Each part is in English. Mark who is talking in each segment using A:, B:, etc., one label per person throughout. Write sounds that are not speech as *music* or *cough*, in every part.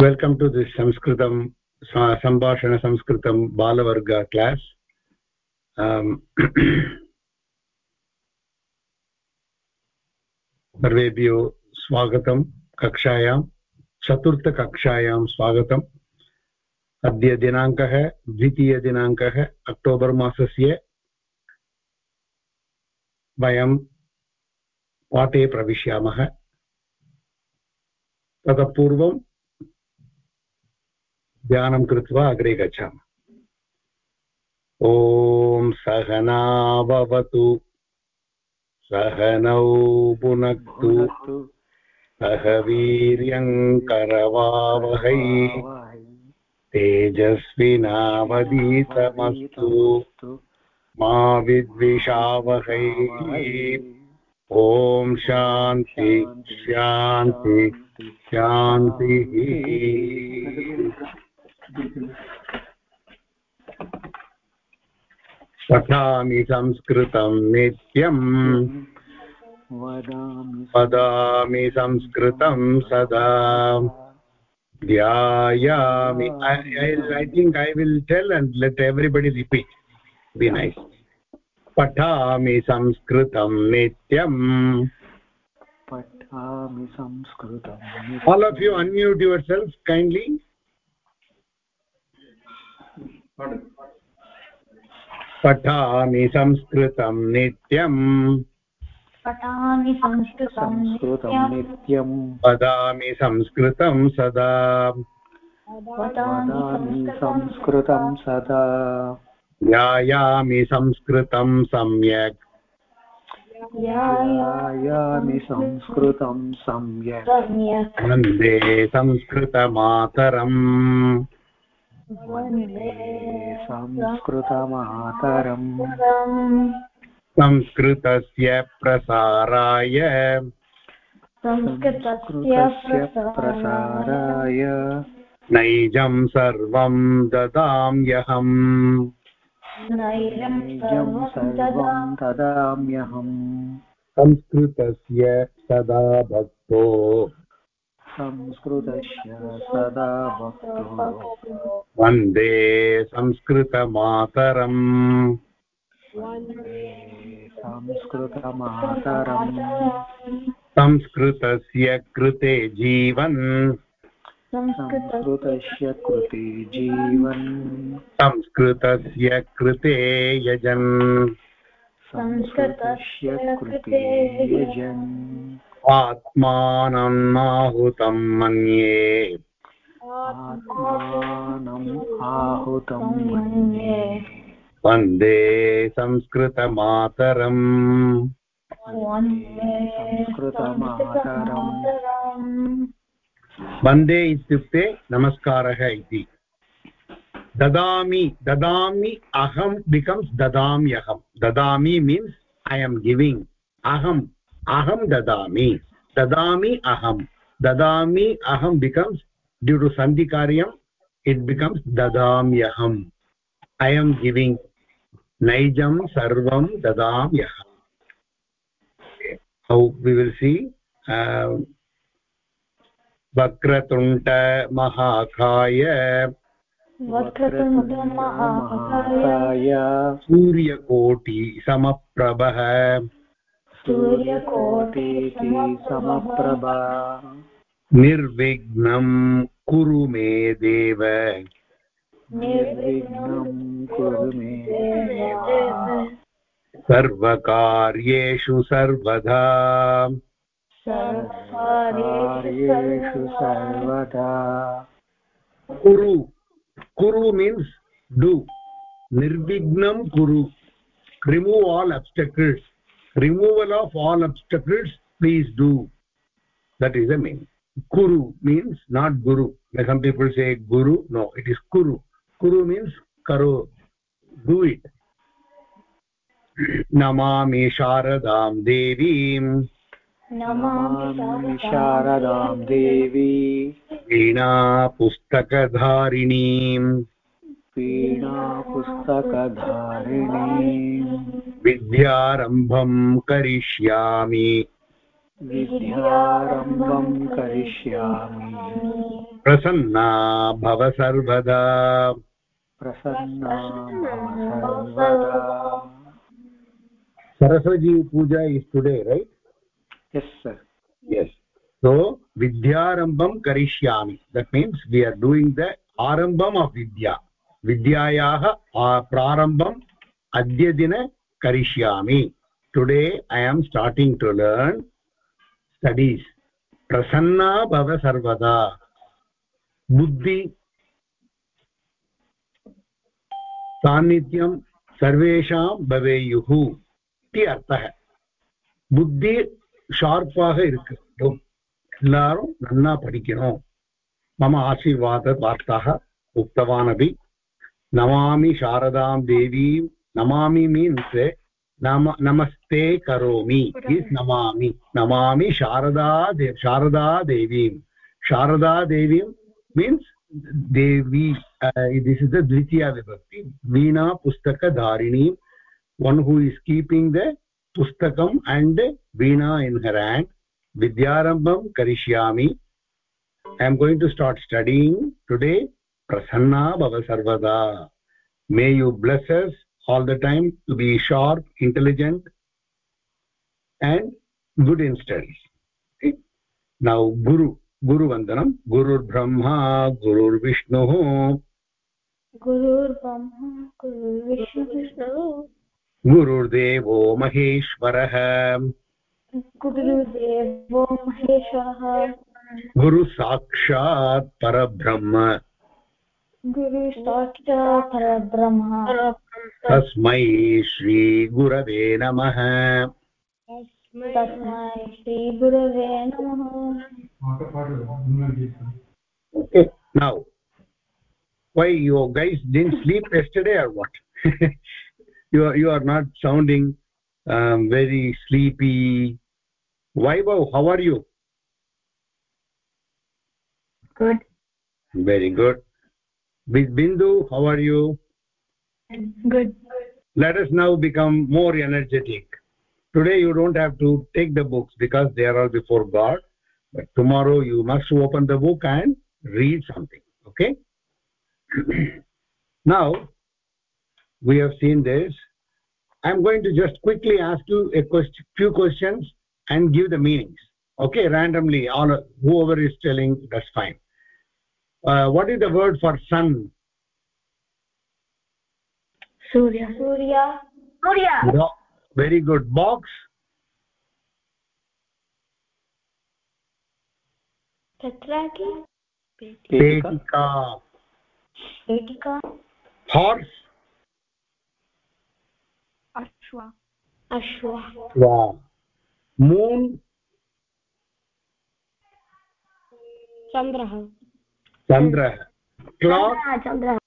A: welcome to this sanskritam sambhashana sanskritam balavarga class. Um, सर्वेभ्यो स्वागतं कक्षायां चतुर्थकक्षायां स्वागतम् अद्य दिनाङ्कः द्वितीयदिनाङ्कः अक्टोबर् मासस्य वयं पाठे प्रविशामः ततः पूर्वं ध्यानं कृत्वा अग्रे गच्छामः। ॐ सहनावतु सहनौ पुनक्तु सह वीर्यङ्करवावहै। तेजस्विनावदीतमस्तु मा विद्विषावहै। ॐ शान्ति शान्ति शान्तिः। पठामि संस्कृतं नित्यम् वदामि। संस्कृतं सदा। ध्यायामि। I think I will tell and let everybody repeat be nice पठामि संस्कृतं नित्यम्
B: पठामि संस्कृतम्
A: all of you unmute yourself kindly. पठामि संस्कृतं नित्यम्।
C: पठामि संस्कृतं
B: नित्यम्।
A: वदामि संस्कृतं सदा।
B: वदामि संस्कृतं सदा।
A: ध्यायामि संस्कृतं सम्यक्।
B: ध्यायामि संस्कृतं सम्यक्।
C: सम्यक्।
A: वंदे संस्कृतमातरम्।
C: वंदे
B: संस्कृतमातरम्
A: संस्कृतस्य प्रसाराय।
C: संस्कृतस्य
B: प्रसाराय।
A: नैजं सर्वं ददाम्यहम्
C: नैजं
B: सर्वं ददाम्यहम्
A: संस्कृतस्य सदा भक्तो।
B: संस्कृतस्य सदा भक्तो
A: वंदे संस्कृतमातरम्।
B: संस्कृतमातरम्।
A: संस्कृतस्य कृते जीवन्।
B: संस्कृतस्य कृते जीवन्।
A: संस्कृतस्य कृते यजन्।
B: संस्कृतस्य कृते यजन्।
A: मन्ये।
B: आत्मानम् आहुतं मन्ये।
A: वंदे संस्कृतमातरम्।
C: वंदे
B: संस्कृतमातरम्।
A: वंदे इत्युक्ते नमस्कारः इति। ददामि ददामि अहं बिकम्स् ददाम्यहं। ददामि means I am giving aham dadami dadami aham dadami aham becomes due to sandhi karyam it becomes dadamyaham i am giving naijam sarvam dadamyaham okay. how we will see uh, वक्रतुण्ड महाकाय
C: वक्रतुण्डमहाकाय
A: सूर्यकोटि समप्रभः
B: सूर्यकोटिति समप्रभा
A: निर्विघ्नं कुरु मे देव।
B: निर्विघ्नं कुरु मे देव।
A: सर्वकार्येषु सर्वदा।
B: कार्येषु सर्वदा।
A: कुरु कुरु मीन्स् डु निर्विघ्नं कुरु. Remove all obstacles. Removal of all obstacles please do that is the meaning kuru means not guru like some people say guru no it is kuru kuru means karo do it namami sharadam devim
B: Namami शारदां देवी
A: वीणा
B: वीणापुस्तकधारिणी
A: विद्यारम्भम् करिष्यामि।
B: विद्यारम्भम् करिष्यामि।
A: प्रसन्ना भव सर्वदा। Saraswati puja is today right
B: yes sir
A: yes so Vidyarambham करिष्यामि. That means we are doing the आरंभम of Vidya. vidyayah prarambam adya dina karishyami today i am starting to learn studies prasanna bhava sarvada buddhi सान्निध्यं सर्वेषां भवेयुः इति अर्थः புத்தி ஷார்ப்பாக இருக்கட்டும் எல்லாரும் நன்னா படிக்கணும் மம ஆசீர்வாத வார்த்தாக உக்தவான் அபி नमामि शारदां देवीं नमामि मीन्स् नम नमस्ते करोमि इस् नमामि। नमामि शारदा देव शारदा देवीं। शारदा देवीं means Devi uh, this is द्वितीया विभक्ति वीणा पुस्तकधारिणी one who is keeping the पुस्तकम् and veena in her and विद्यारम्भं करिष्यामि। I am going to start studying today prasanna bhava sarvada may you bless us all the time to be sharp intelligent and good in studies okay? now guru guru vandanam gurur brahma gurur गुरुवन्दनं गुरुर्ब्रह्मा गुरुर्विष्णुः
C: गुरुर्ब्रह्मा गुरुर्विष्णुः
A: गुरुर्देवो महेश्वरः
C: गुरुदेवो महेश्वरः
A: गुरुसाक्षात् परब्रह्म तस्मै श्रीगुरवे नमः
C: तस्मै श्रीगुरवे नमः
A: okay now why you guys didn't sleep yesterday or what *laughs* you are you are not sounding um, very sleepy vaibhav how are you
C: good
A: very good Bi- bindu how are you?
C: Good.
A: Let us now become more energetic. Today you don't have to take the books because they are all before god. But tomorrow you must open the book and read something okay? *clears throat* Now we have seen this. I'm going to just quickly ask you a question few questions and give the meanings okay randomly. All whoever is telling that's fine what is the word for sun
C: Surya Surya Surya
A: Bo- very good box
C: तत्र किं
B: पेटिका
A: petika
C: पेटिका
A: horse
C: अश्व अश्व
A: wow. moon
C: चन्द्रः clock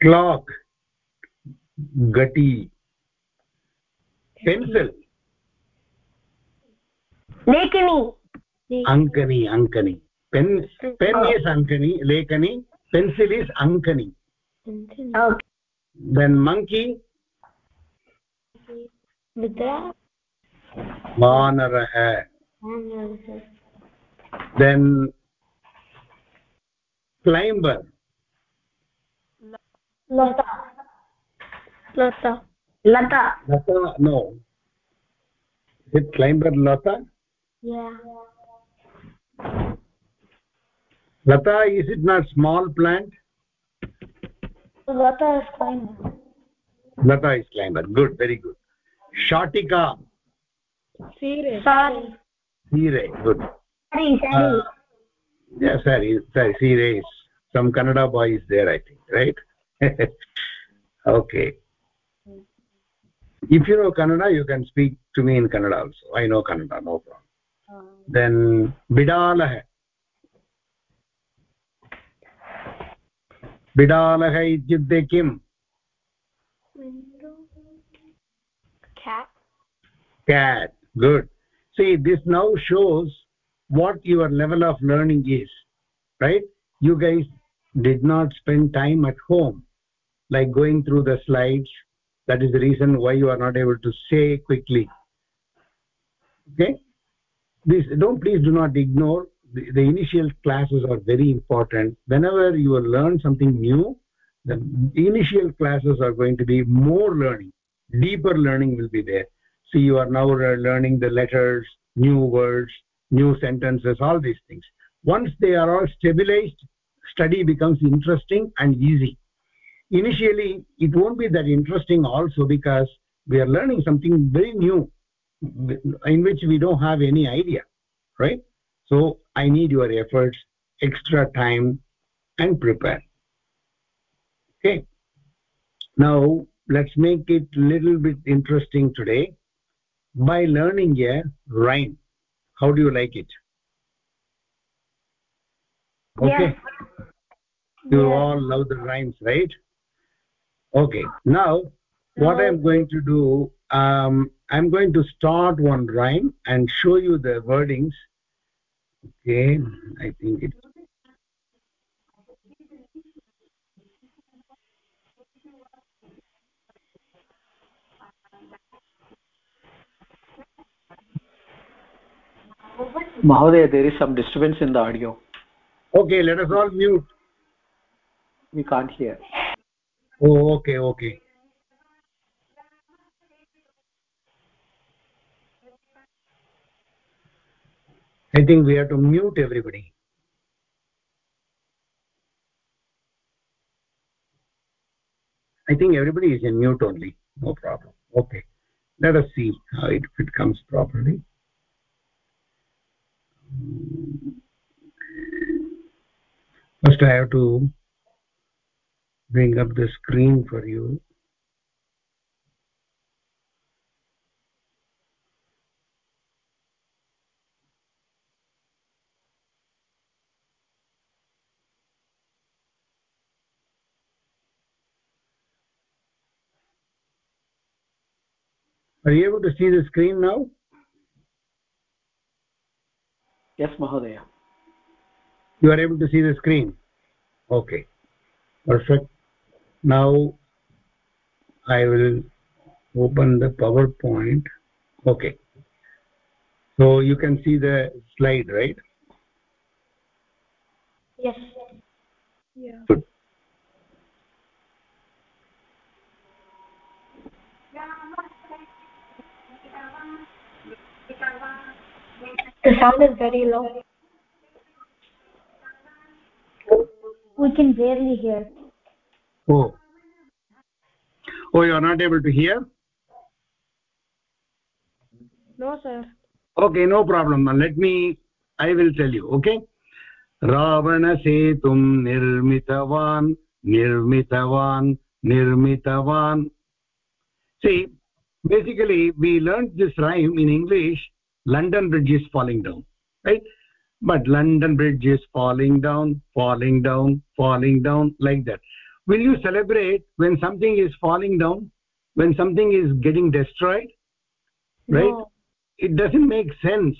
A: clock घटी pencil
C: लेखनी।
A: अङ्कनी अङ्कनी पेन् पेन् इस् अङ्कनी लेखनी। पेन्सिल् इस् अङ्कनी देन्
C: मङ्की
A: वानरः then climber.
C: Lata. Lata. Lata.
A: Lata no. Is it climber lata? Yeah. Lata is it not small plant?
C: Lata is climber.
A: Lata is climber. Good very good. Shatika
C: sire
A: sire good.
C: Sari. Sari.
A: uh, yeah sorry sorry sire is some kannada boy is there i think right? *laughs* Okay. If you know kannada you can speak to me in kannada also. I know kannada no problem. Then bidalah ityukte kim?
C: Cat.
A: cat good. See this now shows what your level of learning is right? You guys did not spend time at home like going through the slides. That is the reason why you are not able to say quickly. Okay? This don't please do not ignore. The, the initial classes are very important. Whenever you learn something new the initial classes are going to be more learning. Deeper learning will be there. See you are now learning the letters new words new sentences all these things. Once they are all stabilized study becomes interesting and easy. Initially it won't be that interesting also because we are learning something very new in which we don't have any idea right? So i need your efforts extra time and prepare. Okay. Now let's make it little bit interesting today by learning a rhyme how do you like it okay
C: Yes.
A: you
C: Yes.
A: all love the rhymes right okay now what
C: No.
A: i'm going to do um i'm going to start one rhyme and show you the wordings okay i think it
B: Mahodaya, there is some disturbance in the audio.
A: okay let us all mute.
B: We can't hear.
A: oh okay okay. I think we have to mute everybody. I think everybody is in mute only. No problem. Okay. Let us see how it, if it comes properly first i have to bring up the screen for you. Are you able to see the screen now
B: Yes, Mahodaya.
A: you are able to see the screen? Okay. Perfect. Now i will open the powerpoint. Okay. So you can see the slide right?
C: Yes. Yeah.
A: Good
C: the sound is very low we can barely hear
A: oh oh you are not able to hear
C: no sir
A: okay no problem let me i will tell you okay रावणसेतुं निर्मितवान् निर्मितवान् निर्मितवान् see basically we learned this rhyme in english london bridge is falling down right? But london bridge is falling down falling down falling down like that. Will you celebrate when something is falling down when something is getting destroyed right?
C: No.
A: it doesn't make sense.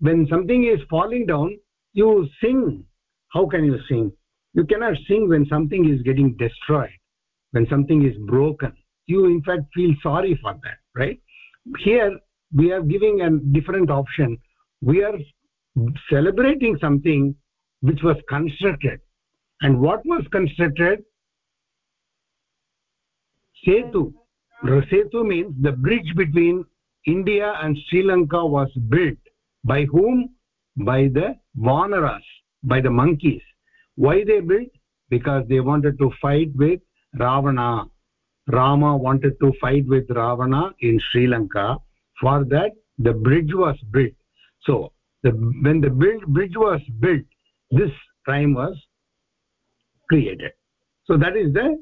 A: When something is falling down you sing. How can you sing? You cannot sing when something is getting destroyed when something is broken. You in fact feel sorry for that right? Here we are giving a different option. We are celebrating something which was constructed. And what was constructed? Setu. Setu means the bridge between india and sri lanka was built. By whom? By the vanaras by the monkeys. Why they built? Because they wanted to fight with ravana. Rama wanted to fight with ravana in sri lanka for that the bridge was built so the, when the build, bridge was built this rhyme was created so that is the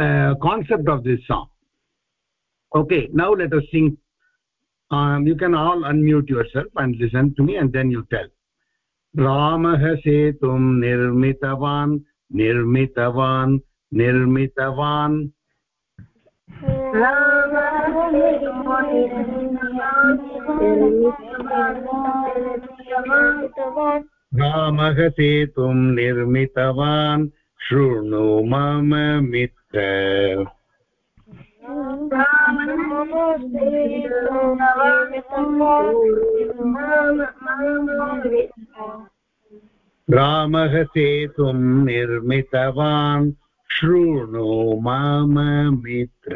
A: uh, concept of this song okay now let us sing um, you can all unmute yourself and listen to me and then you tell रामः सेतुं निर्मितवान् निर्मितवान् निर्मितवान् रामः सेतुं निर्मितवान् शृणु मम मित्र। रामः सेतुं निर्मितवान् शृणु मम मित्र।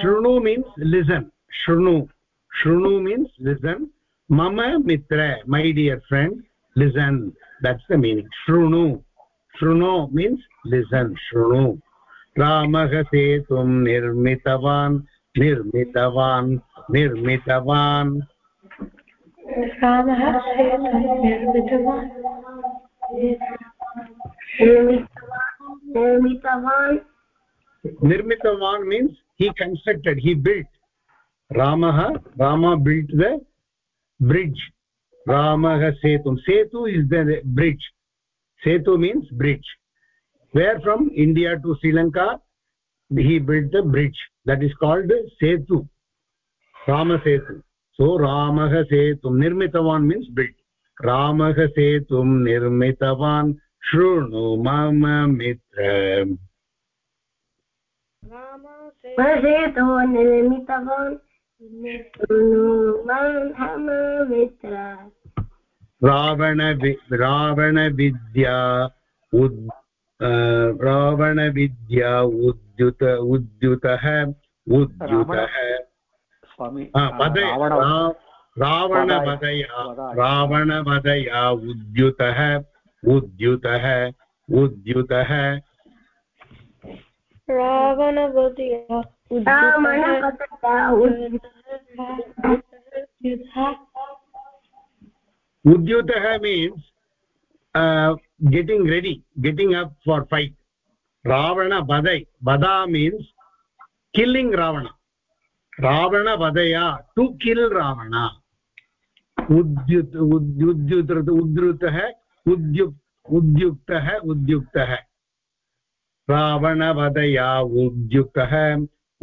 A: शृणु मीन्स् लिसन् शृणु शृणु मीन्स् लिसन् मम मित्र my dear friend listen that's the meaning शृणु शृणु मीन्स् लिसन् शृणु रामः सेतुं
C: निर्मितवान् निर्मितवान्
D: निर्मितवान्।
A: निर्मित निर्मितवान्। मीन्स् हि कन्स्ट्रक्टेड् हि बिल्ट् रामः रामा बिल्ट् द ब्रिड्ज् रामः सेतुं। Setu is the bridge setu means bridge where from India to Sri Lanka he built the bridge that is called setu. Ram Setu so रामः सेतुं निर्मितवान् मीन्स् बिल्ट् रामः सेतुं निर्मितवान्
D: शृणु मम मित्र
A: रावण विद्या रावण विद्या उद्युत उद्युतः उद्युतः
B: स्वामी रावणवधया
A: रावणवधया उद्युतः उद्युतः उद्युतः। उद्युतः means getting ready getting up for fight Ravana बदै बदा मीन्स् किल्लिङ्ग् रावण। रावणवधया टु किल् रावण? उद्युत् उद्युत उद्धृतः उद्युक् उद्युक्तः उद्युक्तः रावणवधया उद्युक्तः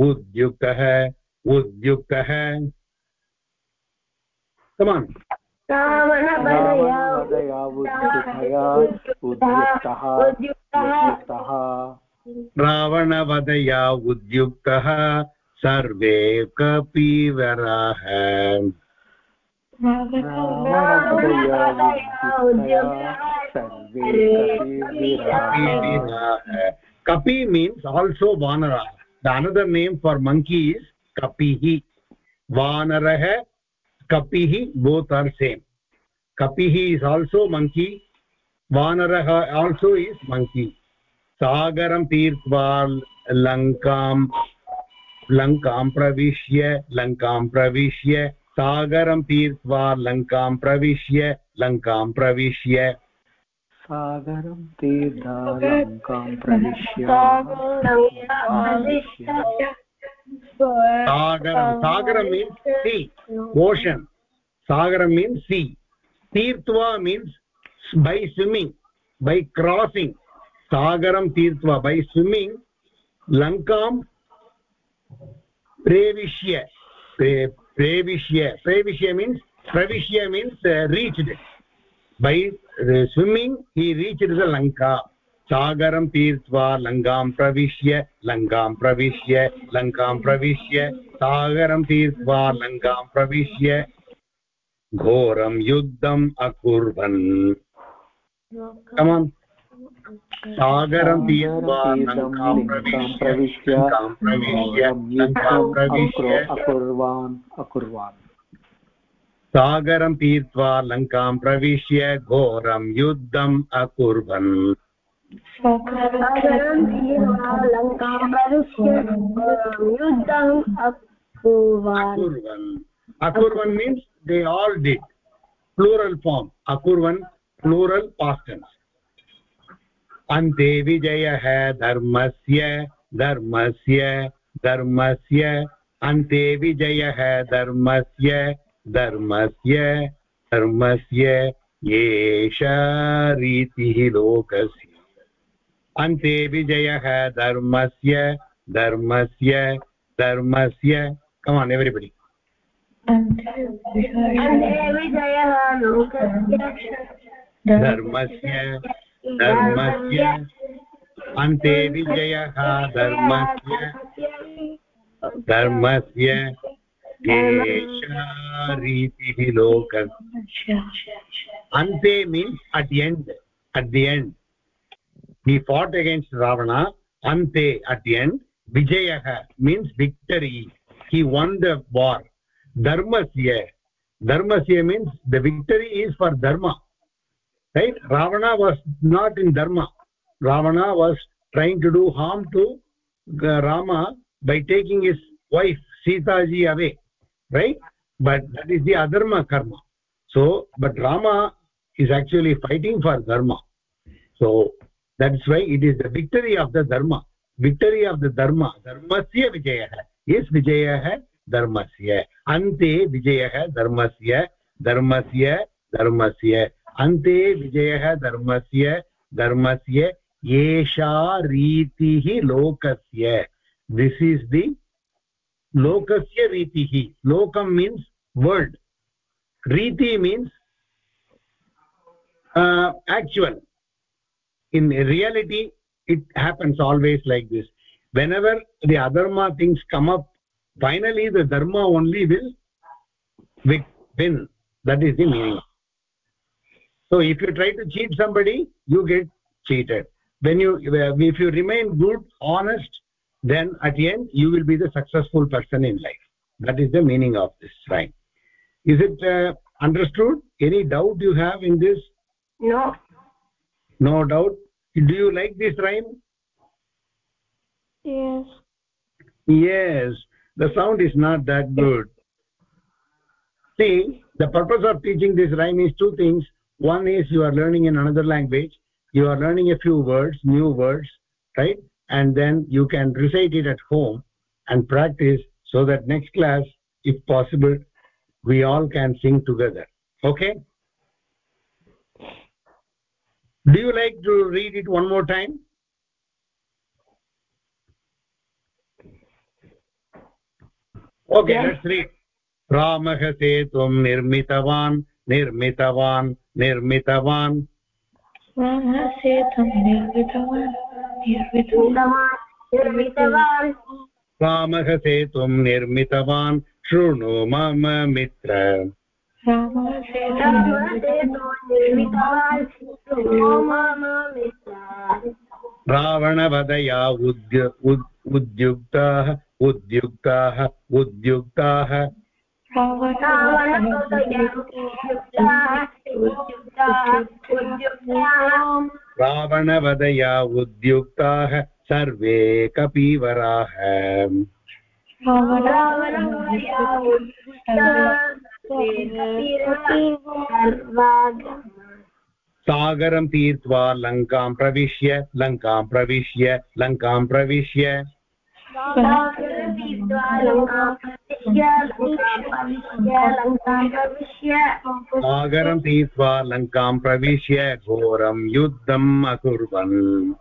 A: उद्युक्तः उद्युक्तः कमान्
B: उद्युक्तः उद्युक्तः
A: रावणवधया उद्युक्तः सर्वे कपीवरा। है कपि मीन्स् आल्सो वानरः। The another name for monkey is कपि। वानरः कपिः both are same कपिः is also monkey वानरः आल्सो इस् मङ्की सागरं तीर्त्वा लङ्काम् लङ्कां प्रविश्य लङ्कां प्रविश्य सागरं तीर्त्वा लङ्कां प्रविश्य लङ्कां प्रविश्य।
B: सागरं तीर्था लङ्कां प्रविश्य।
A: सागरं सागरं मीन्स् सी ओशन् सागरं means sea तीर्त्वा means by swimming by crossing सागरं तीर्त्वा by swimming लङ्कां previshya Pre- previshya previshya means pravishya means uh, reached by uh, swimming he reached the lanka सागरं तीर्त्वा लङ्कां प्रविश्य लङ्कां प्रविश्य लङ्कां प्रविश्य सागरं तीर्त्वा लङ्कां प्रविश्य घोरं युद्धम् अकुर्वन् कमान् सागरं प्रविश्य
B: अकुर्वान् अकुर्वान्।
A: सागरं तीर्त्वा लङ्कां प्रविश्य घोरं युद्धम् अकुर्वन्।
D: अकुर्वन्।
A: Means they all did plural form अकुर्वन् प्लूरल् पास्टेन्स् अन्तेविजयः धर्मस्य धर्मस्य धर्मस्य। अन्तेविजयः धर्मस्य धर्मस्य धर्मस्य। एषा रीतिः लोकस्य। अन्तेविजयः धर्मस्य धर्मस्य धर्मस्य।
D: कमान् एव्रिबडि
A: धर्मस्य धर्मस्य अन्ते विजयः धर्मस्य धर्मस्य एषा रीतिः लोक। अन्ते means at at the end he fought against Ravana अन्ते अट् एण्ड् विजयः means victory he won the war धर्मस्य धर्मस्य the victory is for dharma right ravana was not in dharma ravana was trying to do harm to uh, rama by taking his wife sita ji away right but that is the adharma karma so but rama is actually fighting for dharma so that's why it is the victory of the dharma victory of the dharma dharmasya vijayah is vijayah dharmasya ante vijayah dharmasya dharmasya dharmasya अन्ते विजयः धर्मस्य धर्मस्य एषा रीतिः लोकस्य। This is the लोकस्य रीतिः। लोकं means world रीति means actual in reality it happens always like this whenever the adharma things come up finally the dharma only will win that is the meaning so if you try to cheat somebody you get cheated. When you if you remain good honest then at the end you will be the successful person in life. That is the meaning of this rhyme. Is it uh, understood? Any doubt you have in this?
D: No.
A: No doubt. Do you like this rhyme?
C: Yes.
A: Yes. The sound is not that good. See the purpose of teaching this rhyme is two things one is you are learning in another language you are learning a few words new words right? And then you can recite it at home and practice so that next class if possible we all can sing together okay? Do you like to read it one more time? Okay
D: yeah.
A: let's read. Ramah nirmitavan nirmitavan निर्मितवान्।
C: रामः सेतुं निर्मितवान्। निर्मितवान्
D: निर्मितवान्
A: रामः सेतुं निर्मितवान्। शृणु मम मित्र। रावणवदया उद्य उद्युक्ताः उद्युक्ताः उद्युक्ताः रावणवदया उद्युक्ताः सर्वे कपीवराः। सागरं तीर्त्वा लङ्कां प्रविश्य लङ्कां प्रविश्य लङ्कां प्रविश्य। सागरं तीर्त्वा लङ्कां प्रविश्य घोरं युद्धम् अकुर्वन्।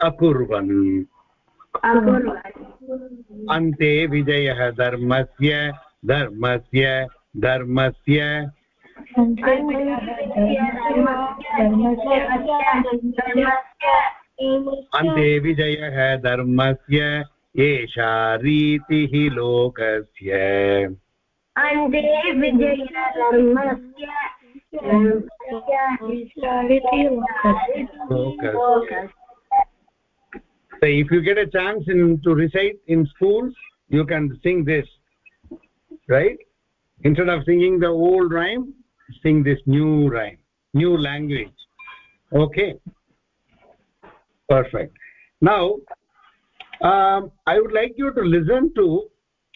A: अकुर्वन्। अन्ते विजयः धर्मस्य धर्मस्य धर्मस्य। अन्ते विजयः धर्मस्य एषा रीतिः लोकस्य
D: अन्ते विजयधर्मस्य
A: लोकस्य So if you get a chance in, to recite in schools, you can sing this, right? Instead of singing the old rhyme, sing this new rhyme, new language. Okay. Perfect. Now, um, I would like you to listen to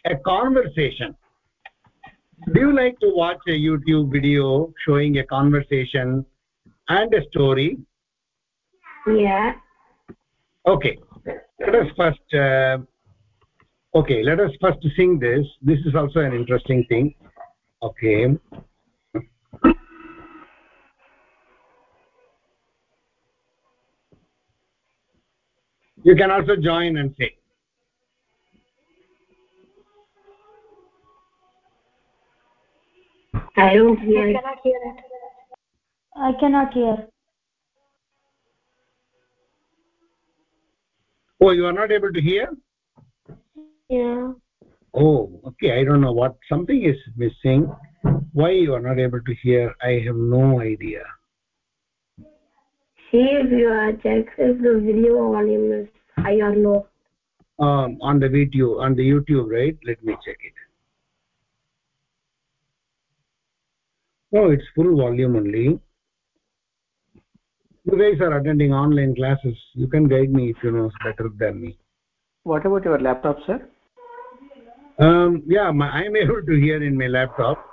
A: a conversation. Do you like to watch a YouTube video showing a conversation and a story?
D: Yeah.
A: okay let us first uh, okay let us first sing this this is also an interesting thing okay you can also join and say.
D: I don't hear i
C: cannot hear. It
E: i cannot hear.
A: Oh you are not able to hear?
D: Yeah.
A: Oh okay. I don't know what something is missing. Why you are not able to hear? I have no idea.
D: See if you are checking the video volume is high or low.
A: um, on the video on the youtube right let me check it no it's full volume only you guys are attending online classes you can guide me if you know better than me
B: What about your laptop, sir?
A: um yeah my, i'm able to hear in my laptop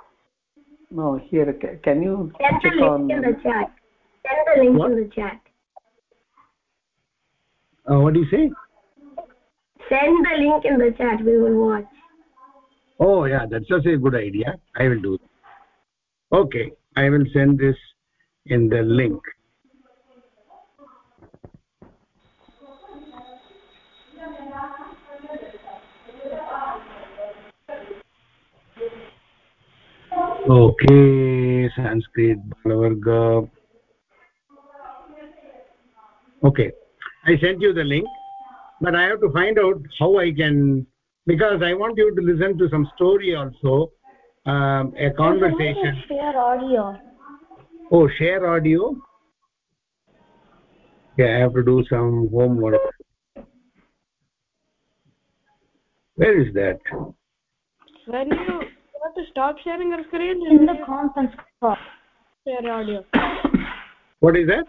B: No, here, can you
D: Send the link
B: on...
D: in the chat. Send the link
A: What?
D: in the chat.
A: Uh, what do you say?
D: Send the link in the chat. We will watch.
A: oh yeah that's also a good idea. I will do that. Okay i will send this in the link. Okay sanskrit balavarga. Okay i sent you the link but i have to find out how i can because i want you to listen to some story also um, a conversation
E: Share audio.
A: oh share audio yeah i have to do some homework where is that
F: When you want to stop sharing your screen,
E: In the conference call.
F: share audio.
A: what is that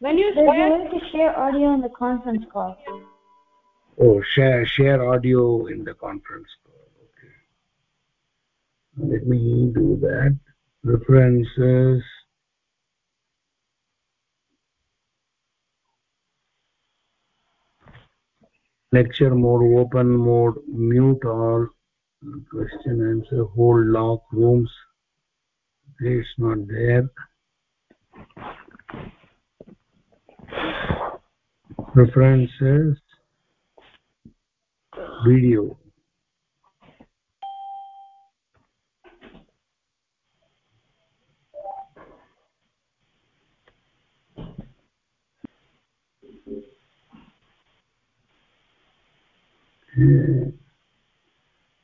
F: When you
E: There's a
F: share,
E: to share audio in the conference call.
A: oh share share audio in the conference call okay. Let me do that. References. Lecture mode open mode mute all question answer hold lock rooms. It's not there preferences video.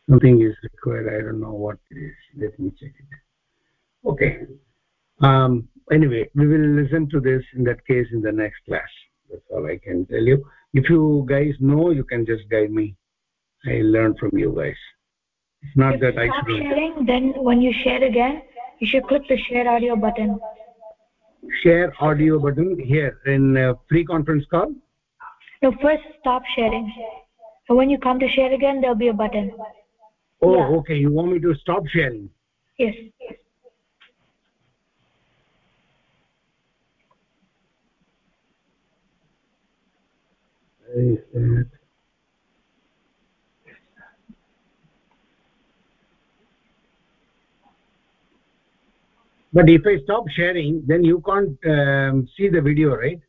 A: Something is required. I don't know what it is. Let me check it. Okay um anyway we will listen to this in that case in the next class that's all i can tell you if you guys know you can just guide me i learn from you guys it's not
C: If
A: that i
C: stop
A: should
C: sharing, then when you share again, you should click the share audio button.
A: share audio button here in uh, free conference call
C: No, first stop sharing. And when you come to share again, there'll be a button.
A: oh
C: Yeah.
A: okay you want me to stop sharing
C: Yes.
A: Is that? but if i stop sharing then you can't um, see the video right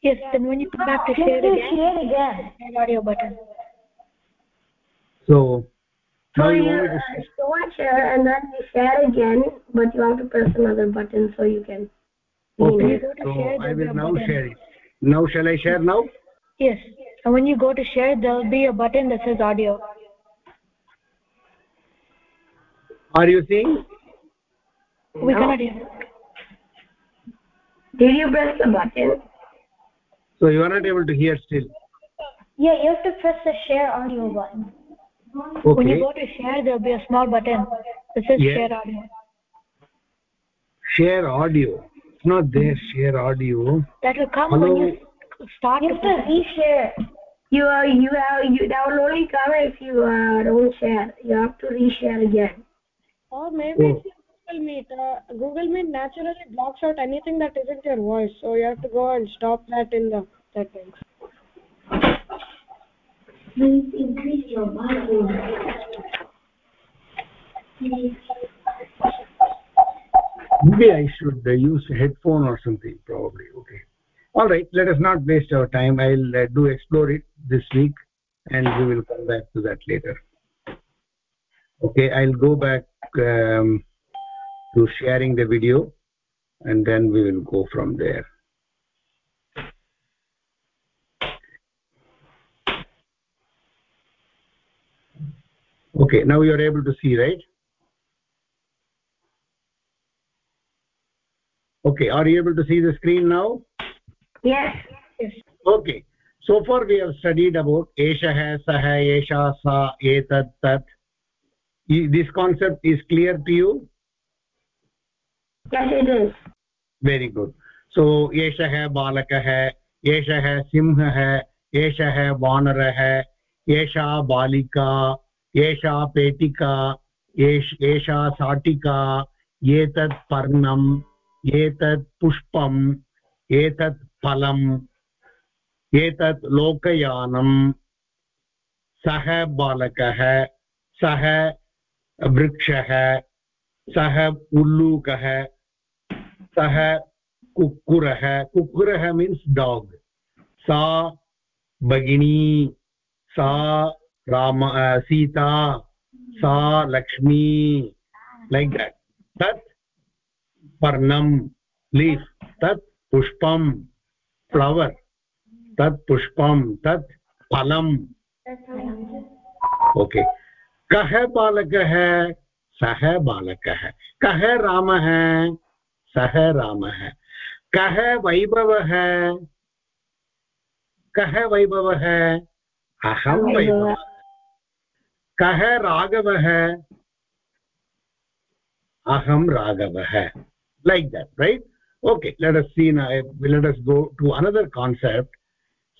C: Yes, then when you come back to share again,
E: share again.
C: share audio button.
A: so
D: So
A: now you
D: you
A: want to
D: uh, don't share and then you share again, but you have to press another button so you can.
A: okay
C: you go to
A: so i
C: there'll be
A: will
C: a
A: now
C: button.
A: share it now shall i share now
C: Yes. And when you go to share, there'll be a button that says audio.
A: are you seeing
C: We
D: No.
C: cannot hear.
D: Did you press the button?
A: so you are not able to hear still
E: Yeah, you have to press the share audio button.
C: When you go to share, there'll be a small button that says
A: Yes.
C: share audio.
A: share audio it's not there share audio
C: That will come
A: Hello?
C: when you start
E: You
C: to
E: have to reshare.
D: You are you have you that will only come if you uh, don't share. You have to reshare again.
F: or maybe
A: Oh.
F: it's Google Meet. Uh, Google Meet naturally blocks out anything that isn't your voice, so you have to go and stop that in the settings.
D: Please increase your volume.
A: maybe i should uh, use a headphone or something probably okay all right let us not waste our time. I'll uh, do explore it this week and we will come back to that later. Okay i'll go back um, to sharing the video and then we will go from there. Okay now you are able to see right? Okay are you able to see the screen now okay so far we have studied about एषः सः एषा सा एतत् तत् this concept is clear to you very good so एषः बालकः एषः सिंहः एषः वानरः एषा बालिका एषा पेटिका एषा शाटिका एतत् पर्णम् एतत् पुष्पम् एतत् फलम्, एतत् लोकयानम् सः बालकः सः वृक्षः सः उल्लूकः सः कुक्कुरः कुक्कुरः मीन्स् डाग् सा भगिनी, सा राम सीता, सा लक्ष्मी लैक् देट् तत् पर्णं लीफ् तत् पुष्पं फ्लवर् तत् पुष्पं तत् फलम्। ओके कः बालकः? सः बालकः। कः रामः? सः रामः। कः वैभवः? कः वैभवः? अहं वैभवः। कः राघवः? अहं राघवः। Like that right? Okay let us see now let us go to another concept.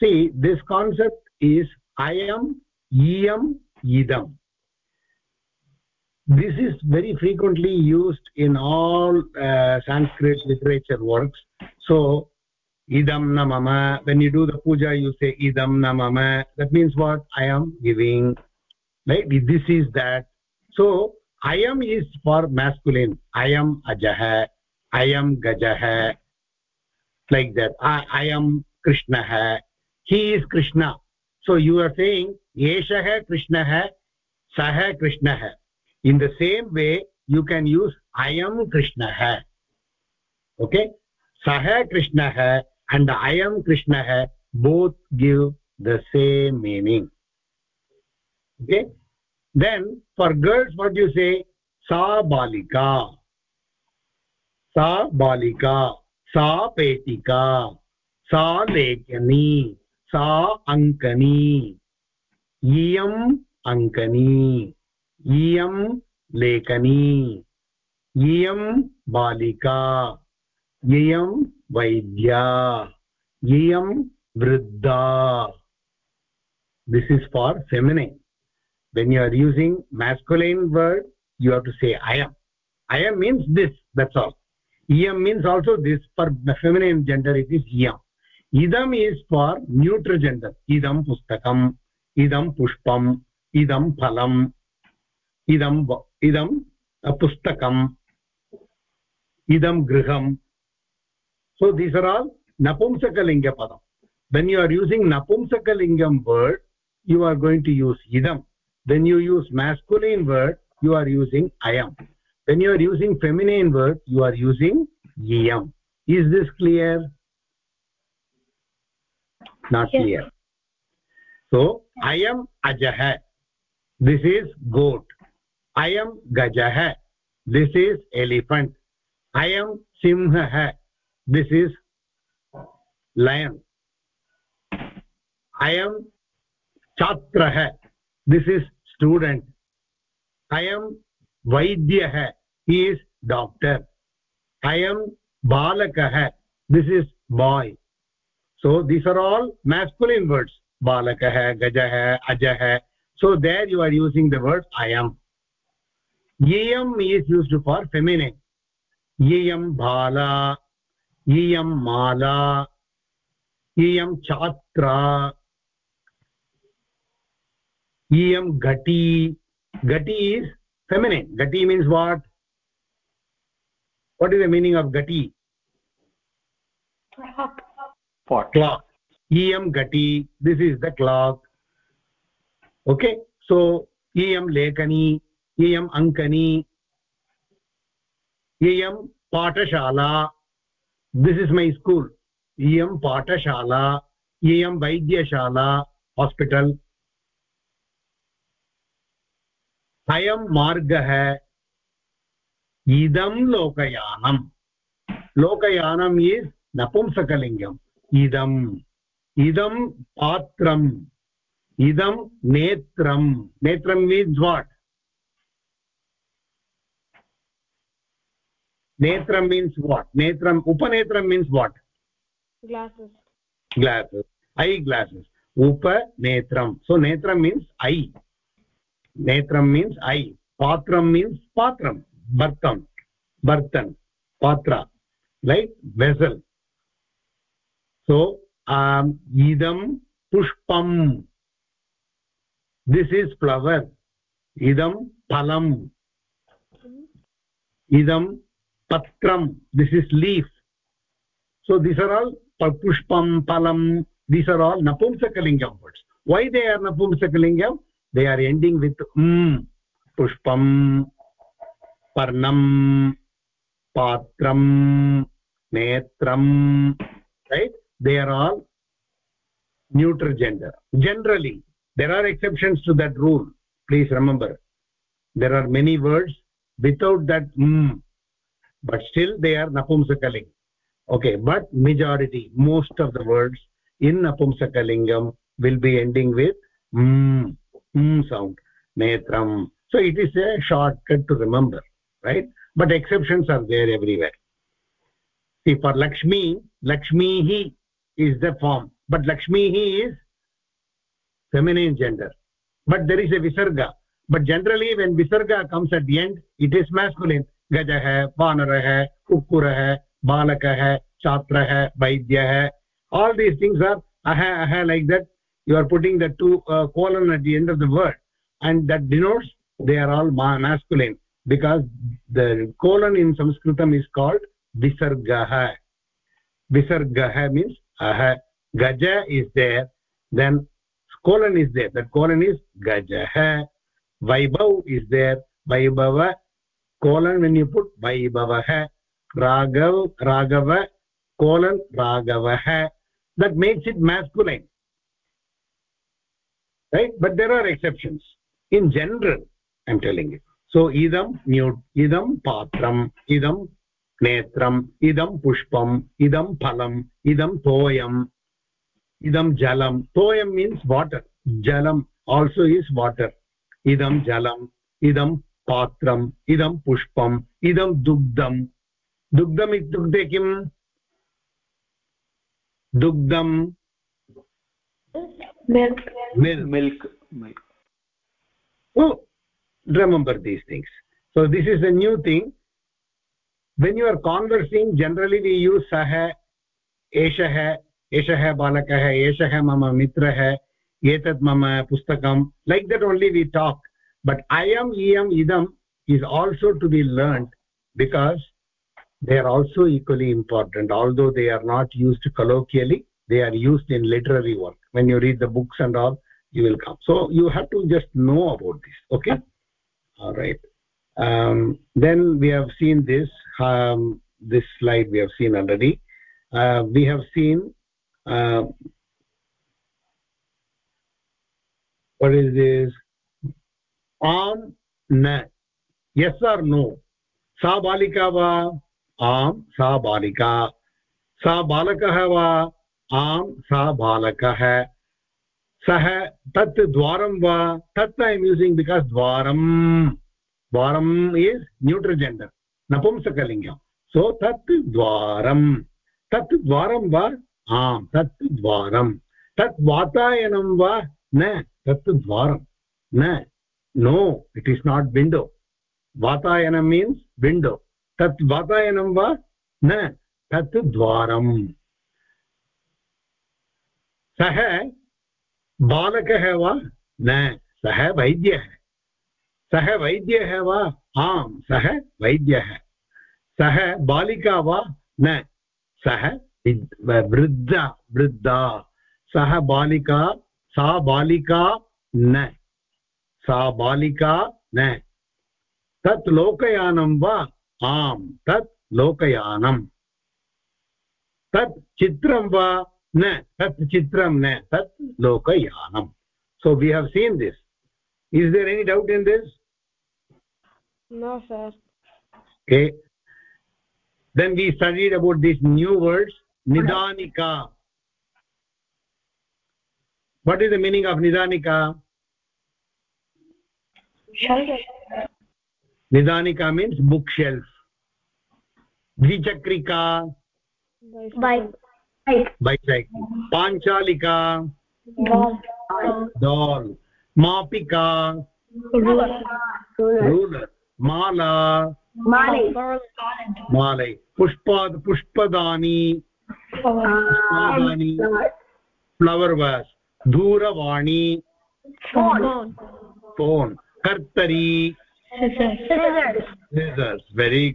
A: See this concept is i am iyam idam. This is very frequently used in all uh, sanskrit literature works. So idam namama when you do the puja you say idam namama. That means what? I am giving right? This is that. So i am is for masculine. I am ajah i am gajah like that i, I am krishnah he is krishna so you are saying eshah krishnah sah krishnah in the same way you can use i am krishnah okay sah krishnah and i am krishnah both give the same meaning okay then for girls what do you say sa balika सा बालिका सा पेटिका सा लेखनी सा अङ्कनी इयम् अङ्कनी इयं लेखनी इयं बालिका इयं वैद्या इयं वृद्धा this is for feminine when you are using masculine word you have to say i am i am means this that's all means also this for feminine gender it is iyam idam is for neutral gender idam pustakam idam pushpam idam phalam idam idam pustakam idam griham so these are all napumsakalinga padam when you are using napumsakalingam word you are going to use idam when you use masculine word you are using i am when you are using feminine word you are using iyam is this clear? Not
C: Yes.
A: clear. So i am ajah this is goat. I am gajah this is elephant. I am simha this is lion. I am chatrah this is student. I am vaidyah he is doctor i am balakah this is boy so these are all masculine words balakah gajah ajah so there you are using the word i am iyam is used for feminine iyam bhala iyam mala iyam chatra iyam gati gati is feminine gati means what what is the meaning of gati
B: clock for
A: clock em gati this is the clock okay so em lekani em ankani em patashala this is my school em patashala em vaidyashala hospital अयं margah इदं लोकयानम् लोकयानम् is नपुंसकलिङ्गम्। इदम् इदं पात्रम्। इदं नेत्रम्। नेत्रम् मीन्स् वाट् नेत्रम् मीन्स् वाट् नेत्रम् उपनेत्रम् means what
F: glasses
A: I glasses उपनेत्रम्. So नेत्रम् मीन्स् ऐ नेत्रम् मीन्स् ऐ पात्रम् मीन्स् पात्रम्. Bartam bartan patra like vessel so um idam pushpam. This is flower. Idam phalam. Idam patram. This is leaf. So these are all pushpam palam these are all napumsakalingam words. Why they are napumsakalingam? They are ending with mm pushpam parnam patram netram right? They are all neuter gender. Generally there are exceptions to that rule. Please remember there are many words without that mm but still they are napumsakaling. Okay but majority most of the words in napumsakalingam will be ending with mm, sound netram so it is a shortcut to remember right but exceptions are there everywhere see for lakshmi lakshmi hi is the form but lakshmi hi is feminine gender but there is a visarga but generally when visarga comes at the end it is masculine गजः वानरः कुक्कुरः बालकः छात्रः वैद्यः all these things are aha aha like that you are putting the two uh, colon at the end of the word and that denotes they are all masculine because the colon in sanskritam is called visargah visargah means aha gaja is there then colon is there that colon is gajah vaibhav is there vaibhava colon when you put vaibhavah raghav raghava colon raghavah that makes it masculine right but there are exceptions in general i'm telling you सो इदं new इदं पात्रम् इदं नेत्रम् इदं पुष्पम् इदं फलम् इदं तोयम् इदं जलं तोयं मीन्स् वाटर् जलम् आल्सो इस् वाटर् इदं जलम् इदं पात्रम् इदं पुष्पम् इदं दुग्धं दुग्धम् इत्युक्ते किम् दुग्धम्
C: milk
A: milk remember these things. So this is a new thing. When you are conversing generally we use sah eshah bala balakah eshah mama mitrah etat mama pustakam. Like that only we talk. But i am iam idam is also to be learned because they are also equally important. Although they are not used colloquially they are used in literary work. When you read the books and all you will come. So you have to just know about this okay? all right um, then we have seen this um, this slide we have seen already uh, we have seen uh, what is this आम् न yes आर् no सा बालिका वा आम् सा बालिका सा बालकः वा आम् सा बालकः सः तत् द्वारं वा? तत् ऐ एम् यूसिङ्ग् बिकास् द्वारं द्वारम् इस् न्यूट्रल् जेण्डर् नपुंसकलिङ्गं। सो तत् द्वारं तत् द्वारं वा? आम्, तत् द्वारं तत् वातायनं वा? न, तत् द्वारं न, no, it is not window. vatayanam means window. tat vatayanam va na tat dwaram सः बालकः वा? न, सः वैद्यः। सः वैद्यः वा? आम्, सः वैद्यः। सः बालिका वा? न। सः वृद्धा वृद्धा। सः बालिका, सा बालिका, न। सा बालिका, न। तत् लोकयानं वा? आम्, तत् लोकयानम् तत् चित्रं वा? न तत् चित्रं न तत् लोकयानम् so we have seen this is there any doubt in this
F: No, sir.
A: okay then we studied about these new words nidanika what is the meaning of nidanika
C: shelf
A: nidanika means bookshelf dvichakrika
D: bike
A: bicycle पाञ्चालिका
C: doll
A: मापिका ruler
D: माला
A: मालै पुष्पा पुष्पदानि पुष्पादानि flower vase दूरवाणी
D: phone
A: कर्तरी very very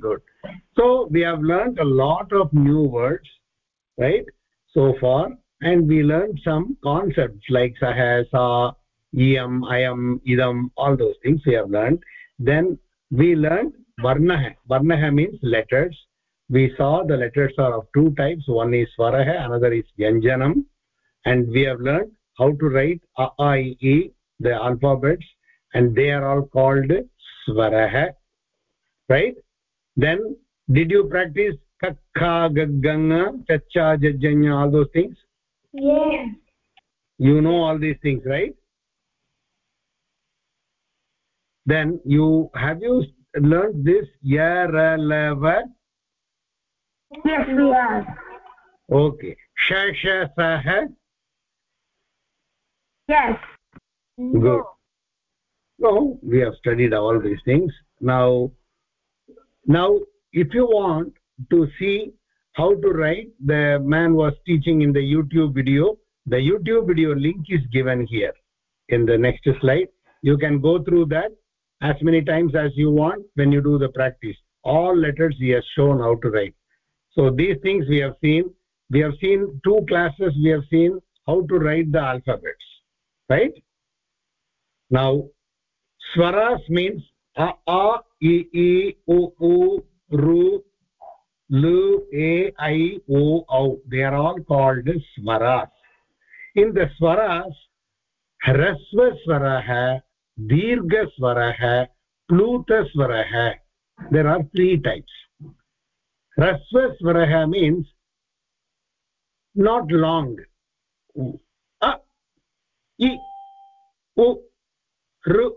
A: so we we have a a lot new new words so far and we learned some concepts like saha sa iyam ayam idam all those things we have learned. Then we learned varnah varnah means letters. We saw the letters are of two types. One is swarah another is vyanjanam. And we have learned how to write a i e the alphabets and they are all called swarah right? Then did you practice kakha gagganga chacha jajjanya all those things?
D: Yeah
A: you know all these things right? Then you have you learned this? Yaralava
D: yes. We have
A: okay. Shashasah?
D: Yes.
A: Good. No we have studied all these things. Now now if you want to see how to write. The man was teaching in the youtube video. The youtube video link is given here in the next slide. You can go through that as many times as you want when you do the practice. All letters he has shown how to write. So these things we have seen. We have seen two classes. We have seen how to write the alphabets right? Now swaras means a a e e o o ru lu a i o au they are all called swaras. In the swaras hrasva swarah dirgha swarah pluta swarah there are three types. Hrasva swarah means not long. A i u ru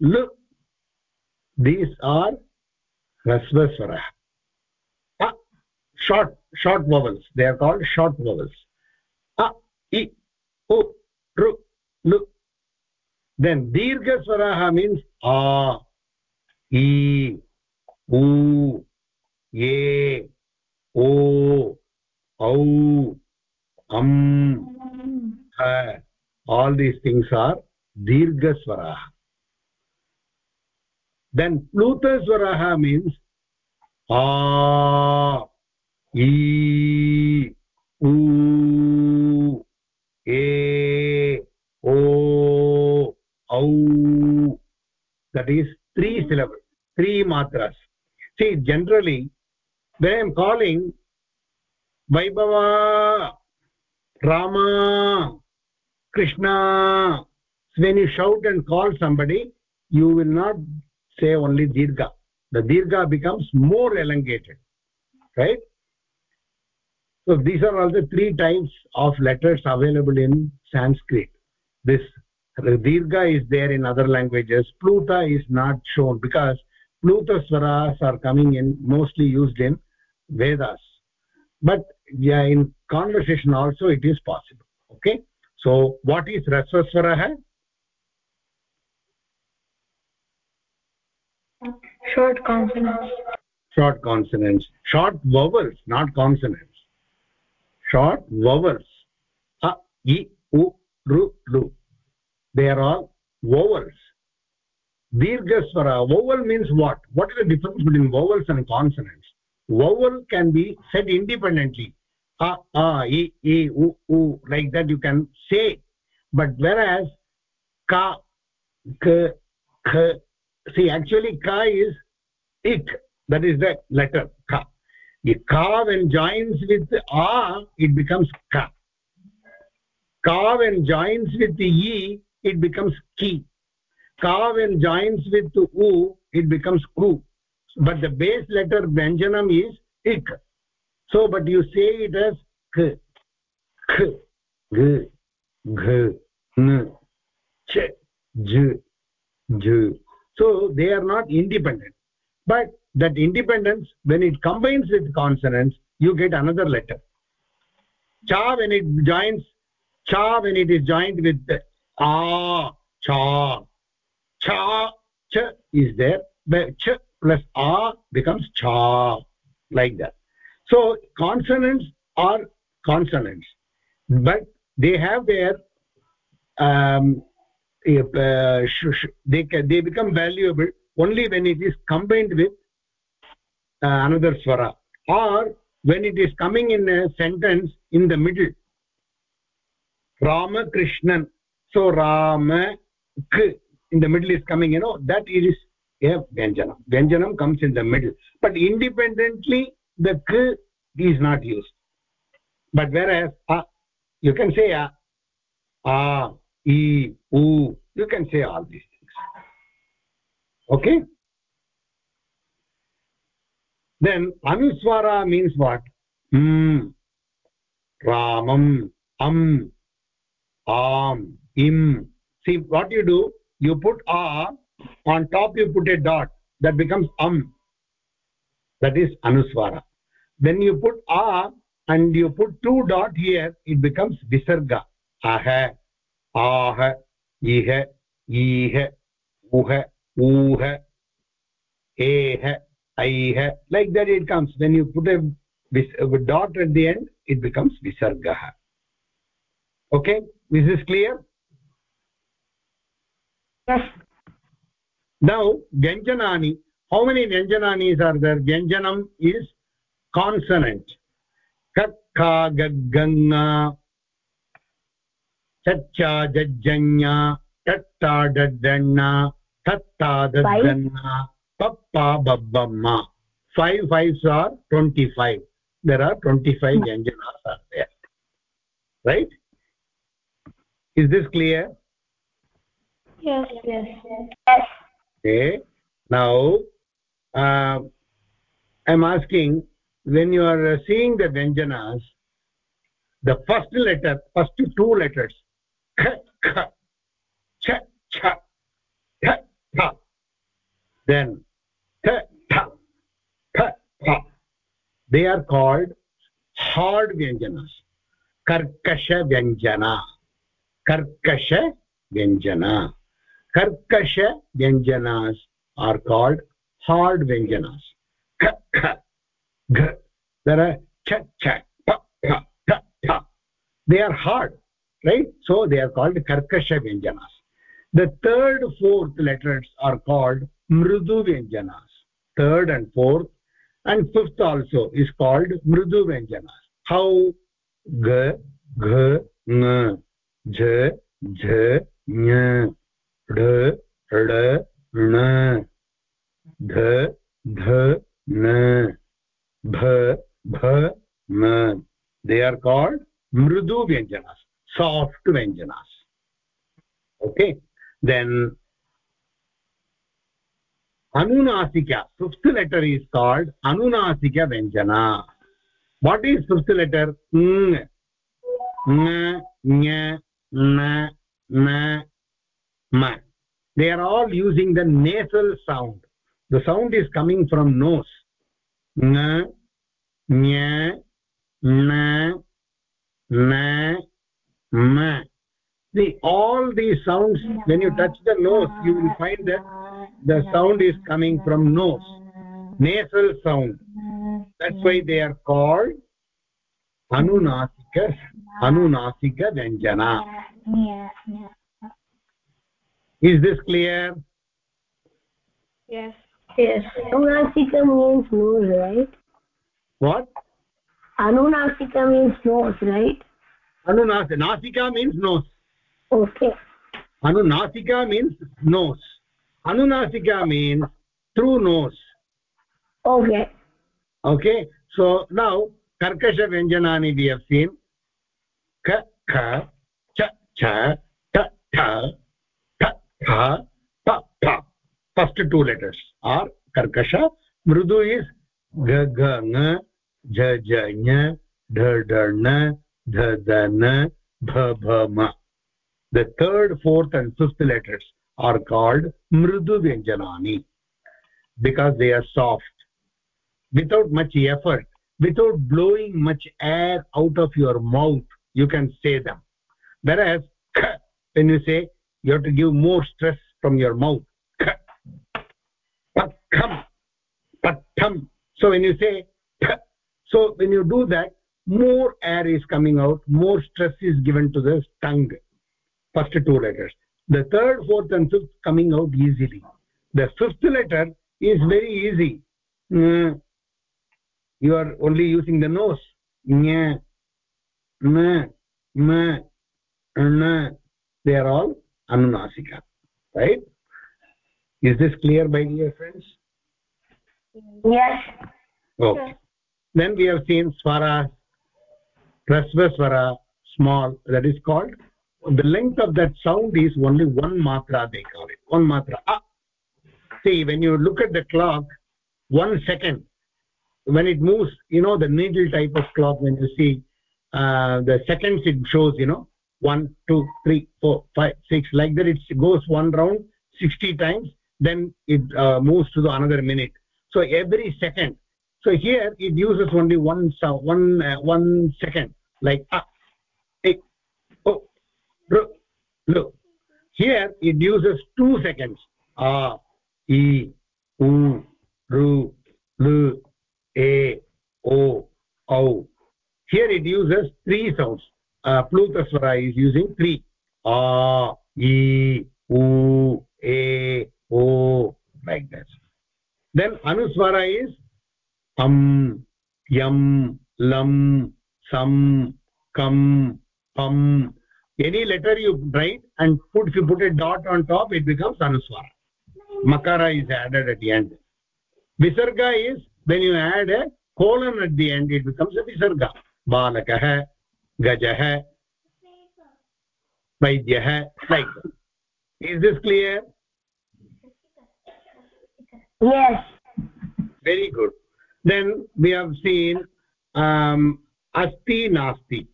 A: lu these are hrasva swarah short short vowels they are called short vowels a i u ru lu then dirgha swarah means a e u ye o au am ha all these things are dirgha swarah then pluta swarah means a e u e o au that is three syllables three matras see generally when i am calling vaibhava rama krishna when you shout and call somebody you will not say only dirgha the dirgha becomes more elongated right so these are all the three types of letters available in sanskrit. This dirgha is there in other languages. Pluta is not shown because pluta swaras are coming in mostly used in vedas. But yeah in conversation also it is possible. Okay? So what is rasvaswarah
C: short consonants.
A: Short consonants. Short vowels not consonants short vowels. A i u ru lu they are all vowels. Dirgha swara vowel means what? What is the difference between vowels and consonants? Vowel can be said independently. A a e e u u like that you can say. But whereas ka k kh see actually ka is it that is the letter ka ka when joins with a it becomes ka. Ka when joins with the e it becomes ki. Ka when joins with u it becomes ku. But the base letter vyanjanam is ik. So but you say it as k. K. G. G. N. Ch. J. J. So they are not independent. But that independence when it combines with consonants you get another letter. Cha when it joins cha when it is joined with the a cha. Cha cha is there. But ch plus a becomes cha like that. So consonants are consonants but they have their um uh, they they become valuable only when it is combined with Uh, another swara. Or when it is coming in a sentence in the middle rama krishnan so rama k in the middle is coming you know that it is a vyanjanam. Vyanjanam comes in the middle. But independently the k is not used. But whereas a you can say a a e u you can say all these things. Okay then anuswara means what hmm ramam am am im see what you do you put a on top you put a dot that becomes am that is anuswara when you put a and you put two dot here it becomes visarga aha ah ih ih uh uh eh aih like that it comes when you put a, a dot at the end it becomes visarga okay this is clear
D: yes
A: now vyanjanani how many vyanjanani are there vyanjanam is consonant kakka gagganga chaccha jajjanya tatta daddanna tatta daddanna pappa babbamma five fives are 25 there are 25 vyanjanas are there. Right? Is this clear?
E: Yes, yes.
A: okay. Now uh, i'm asking when you are seeing the vyanjanas the first letter first two letters kha kha cha cha tha tha then they are called hard vyanjanas. Karkasha vyanjana. Karkasha vyanjana. Karkasha vyanjanas are called hard vyanjanas. *coughs* There are cha cha pa pa. They are hard right? So they are called karkasha vyanjanas. The third fourth letters are called mrudu vyanjanas. Third and fourth and fifth also is called mrudu vyanjanas how g g n j j nya ढ ढ ण ध ध न bh bh ma they are called mrudu vyanjanas soft vyanjanas okay then anunasika fifth letter is called anunasika vyanjana. What is fifth letter? Ng ng nya na na ma. They are all using the nasal sound. The sound is coming from nose. Ng nya na na ma. See all these sounds when you touch the nose you will find that the sound is coming from nose nasal sound. That's why they are called anunasika anunasika vyanjana. Is this clear?
F: Yes.
D: yes. Anunasika means nose right?
A: What?
D: Anunasika means nose right?
A: Anunasika nasika means nose.
D: Okay.
A: Anunasika means nose anunasika means through nose
D: okay
A: okay so now karkasha vyanjanani we have seen ka kha cha cha ta tha ta tha pa pa first two letters are karkasha mrudu is ga ga nga ja ja nya dha dha na dha dha na bha bha ma the third fourth and fifth letters are called mrudu vyanjanani because they are soft. Without much effort without blowing much air out of your mouth you can say them. Whereas *coughs* when you say you have to give more stress from your mouth. *coughs* Patham patham. So when you say *coughs* so when you do that more air is coming out more stress is given to the tongue. First two letters the third fourth and fifth coming out easily. The fifth letter is very easy. Mm. you are only using the nose. Nya na ma na they are all anunasika right? Is this clear my dear friends?
D: Yes.
A: Okay. Then we have seen swara rasva swara small that is called the length of that sound is only one matra they call it. One matra. Ah. See when you look at the clock one second when it moves you know the needle type of clock when you see uh, the seconds it shows you know one two three four five six like that it goes one round 60 times then it uh, moves to the another minute. So every second. So here it uses only one sound one uh, one second like ah ru, lu. here it uses two seconds. Ah e u ru lu a o o. Here it uses three sounds. Uh, plutaswara is using three. A e u a o. Like that. Then anuswara is am yam lam sam kam pam any letter you write and put if you put a dot on top it becomes anuswara. Makara is added at the end. Visarga is when you add a colon at the end it becomes a visarga. Balakah gajah vaidyah like that. is this clear?
D: Yes.
A: Very good. Then we have seen um, asti nasti.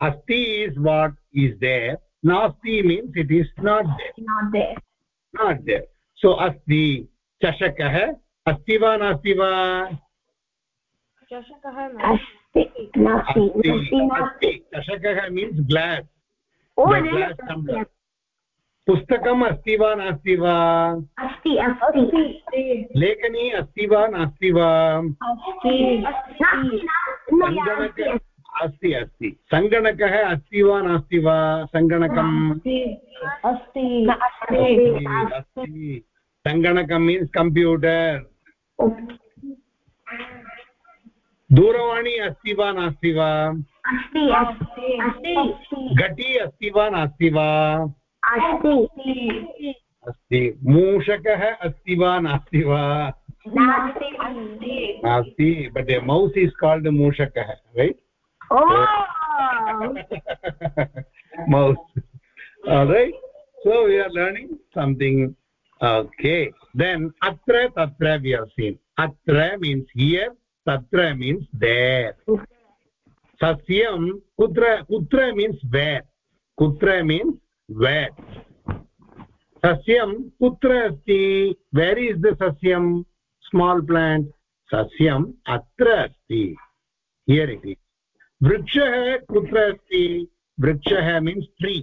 A: Asti is what is there. Nasti means it is not there.
D: Not there.
A: Not there. So asti
F: चषकः
D: va
A: वा नास्ति वा चषकः
D: अस्ति
A: चषकः
D: means
A: glass
D: glass
A: tumbler पुस्तकम् अस्ति वा नास्ति वा लेखनी अस्ति वा नास्ति वा अस्ति अस्ति। सङ्गणकः अस्ति वा नास्ति वा? सङ्गणकम्
F: अस्ति
A: सङ्गणकं मीन्स् कम्प्यूटर्। दूरवाणी अस्ति वा नास्ति वा? घटी अस्ति वा नास्ति वा? अस्ति। मूषकः अस्ति वा नास्ति वा? नास्ति। But a mouse is called मूषकः rat
D: oh!
A: Mouse all right. So we are learning something. Okay. Then atra tatra we have seen. Atra means here tatra means there. Sasyam kutra kutra means where. Kutra means where. Sasyam kutra asti. Where is the sasyam? Small plant. Sasyam atra asti. Here it is वृक्षः कुत्र अस्ति? वृक्षः means tree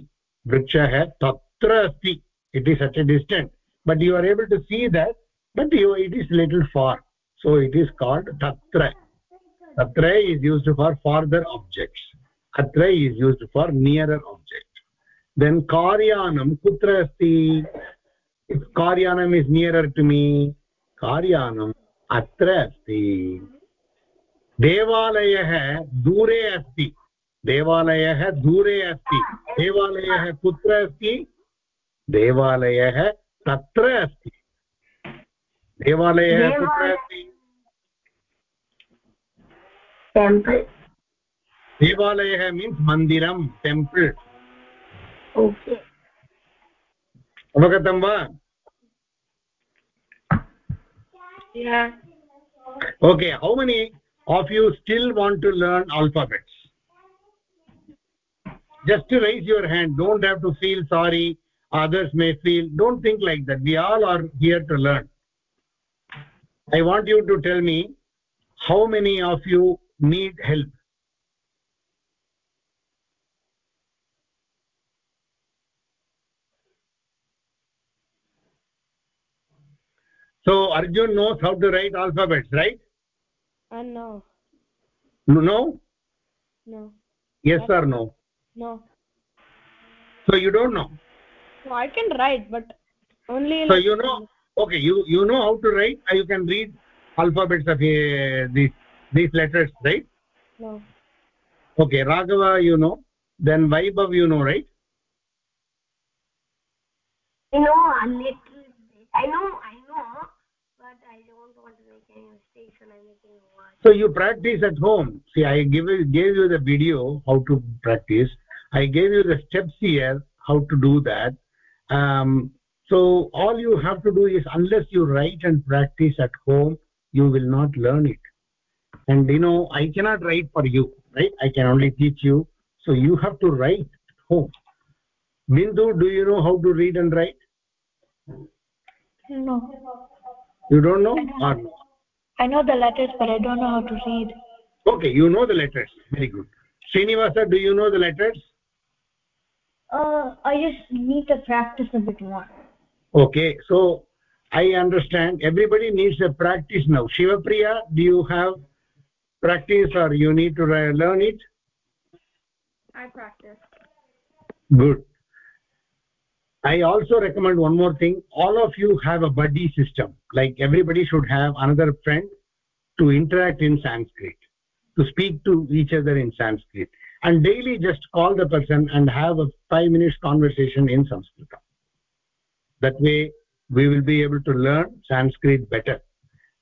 A: वृक्षः तत्र अस्ति. It is such a distant but you are able to see that but you it is little far so it is called तत्र तत्र is used for farther objects अत्र is used for nearer object then कार्यानं कुत्र अस्ति कार्यानम् is nearer to me कार्यानम् अत्र अस्ति देवालयः दूरे अस्ति। देवालयः दूरे अस्ति। देवालयः कुत्र अस्ति? देवालयः तत्र अस्ति। देवालयः कुत्र अस्ति? देवालयः मीन्स् मन्दिरं टेम्पल् अवगतं वा? Okay how many of you still want to learn alphabets. Just to raise your hand. Don't have to feel sorry. Others may feel. Don't think like that. We all are here to learn. I want you to tell me how many of you need help? So arjun knows how to write alphabets right
F: And no.
A: no
F: No.
A: yes or no
F: No.
A: so you don't know
F: No, I can write, but only.
A: so
F: like-
A: you know okay you you know how to write uh, you can read alphabets of uh, these these letters right
F: No.
A: okay raghava you know then vaibhav you know right
D: You know a little bit i know i know but i don't want to make any mistakes when i'm making a word
A: so you practice at home. See i give you, gave you the video how to practice. I gave you the steps here how to do that. Um, so all you have to do is unless you write and practice at home you will not learn it. And you know i cannot write for you right? I can only teach you. So you have to write at home. Bindu do you know how to read and write?
C: No.
A: you don't know? Or no
C: I know the letters, but I don't know how to read.
A: okay you know the letters. Very good. Srinivasa do you know the letters?
E: Uh, I just need to practice a bit more.
A: okay so i understand. Everybody needs a practice now. Shivapriya do you have practice or you need to learn it?
F: I practice.
A: good. I also recommend one more thing. All of you have a buddy system like everybody should have another friend to interact in sanskrit to speak to each other in sanskrit and daily just call the person and have a 5 minutes conversation in sanskrit. That way we will be able to learn sanskrit better.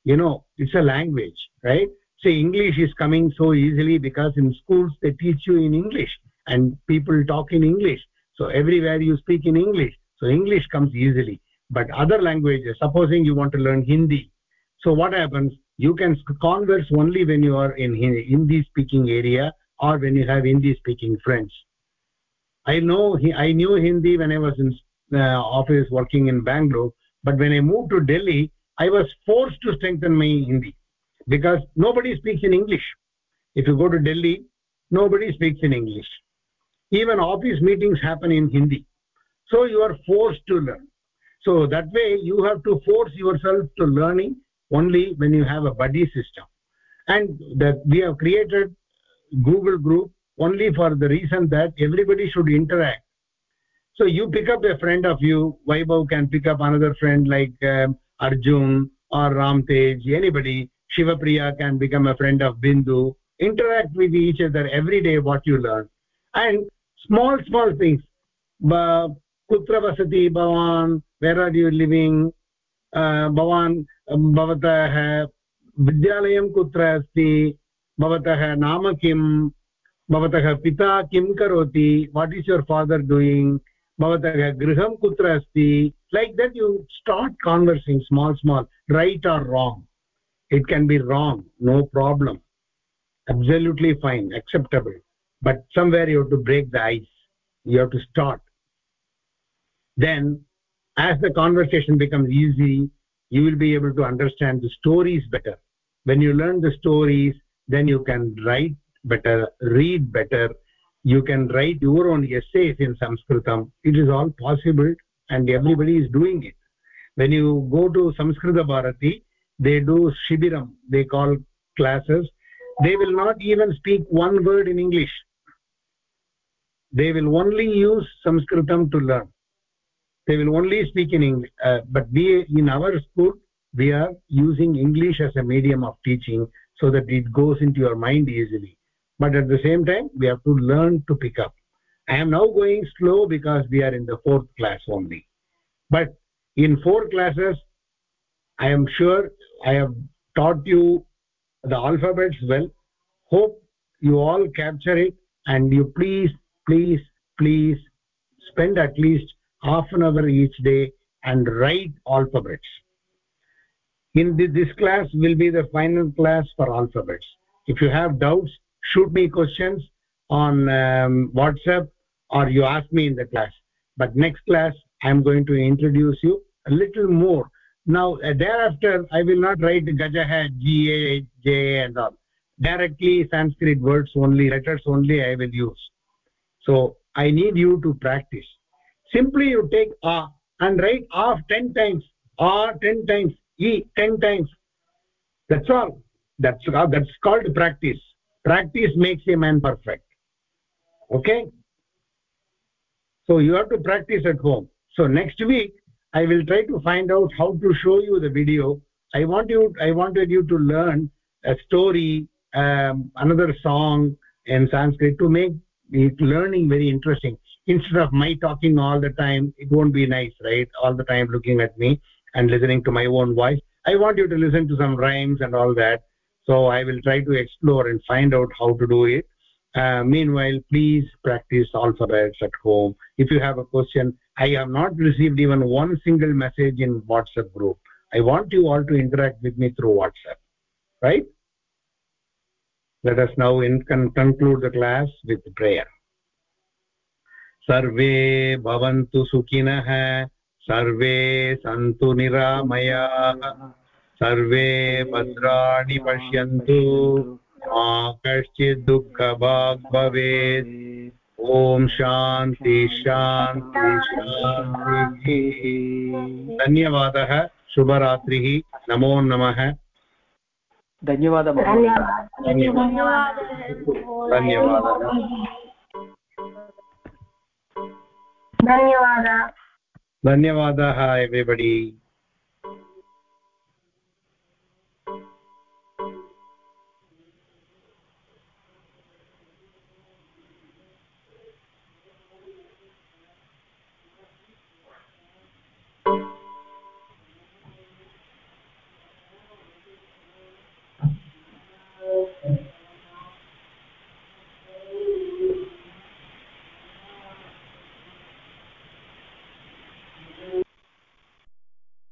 A: You know it's a language right? Say english is coming so easily because in schools they teach you in english and people talk in english. So everywhere you speak in english so english comes easily but other languages supposing you want to learn hindi. So what happens? You can converse only when you are in hindi speaking area or when you have hindi speaking friends. I know i knew hindi when i was in uh, office working in bangalore but when i moved to delhi i was forced to strengthen my hindi because nobody speaks in english. If you go to delhi nobody speaks in english. Even office meetings happen in hindi. So you are forced to learn so that way you have to force yourself to learning only when you have a buddy system. And that we have created google group only for the reason that everybody should interact. So you pick up a friend of you vaibhav can pick up another friend like um, arjun or ramtej anybody shivapriya can become a friend of bindu. Interact with each other every day what you learn. And small small things कुत्र वसति भवान् वेर् आर् यु living भवान्, भवतः विद्यालयं कुत्र अस्ति? भवतः नाम किं भवतः पिता किं करोति? What is your father doing भवतः गृहं कुत्र अस्ति? Like that you start conversing small small right are wrong it can be wrong no problem absolutely fine acceptable but somewhere you to break the ice you have to start then as the conversation becomes easy you will be able to understand the stories better. When you learn the stories then you can write better read better. You can write your own essays in sanskritam. It is all possible and everybody is doing it. When you go to samskrita bharati they do shibiram. They call classes. They will not even speak one word in english. They will only use sanskritam to learn they will only speak in english. Uh, but we in our school we are using english as a medium of teaching so that it goes into your mind easily. But at the same time we have to learn to pick up. I am now going slow because we are in the fourth class only. But in four classes i am sure i have taught you the alphabets well. Hope you all capture it and you please please please spend at least half an hour each day and write alphabets. In this, this class will be the final class for alphabets. If you have doubts shoot me questions on um, whatsapp or you ask me in the class. But next class i am going to introduce you a little more. Now uh, thereafter i will not write gajah g a j and all. Directly sanskrit words only letters only i will use. So i need you to practice simply you take a and write of 10 times a 10 times e 10 times. That's all. That's uh, that's called practice. Practice makes a man perfect. Okay? So you have to practice at home. So next week i will try to find out how to show you the video. I want you i wanted you to learn a story um, another song in sanskrit to make learning very interesting instead of my talking all the time it won't be nice right? All the time looking at me and listening to my own voice. I want you to listen to some rhymes and all that. So i will try to explore and find out how to do it. Uh, meanwhile please practice alphabets at home. If you have a question i have not received even one single message in whatsapp group. I want you all to interact with me through whatsapp right? Let us now in conclude the class with prayer सर्वे भवन्तु सुखिनः सर्वे सन्तु निरामयाः सर्वे भद्राणि पश्यन्तु मा कश्चित् दुःखभाग् भवेत्। ॐ शान्ति शान्ति शान्तिः। धन्यवादः शुभरात्रिः नमो नमः।
B: धन्यवादः।
A: धन्यवादः।
D: धन्यवादः।
A: धन्यवादः एव्रिबडि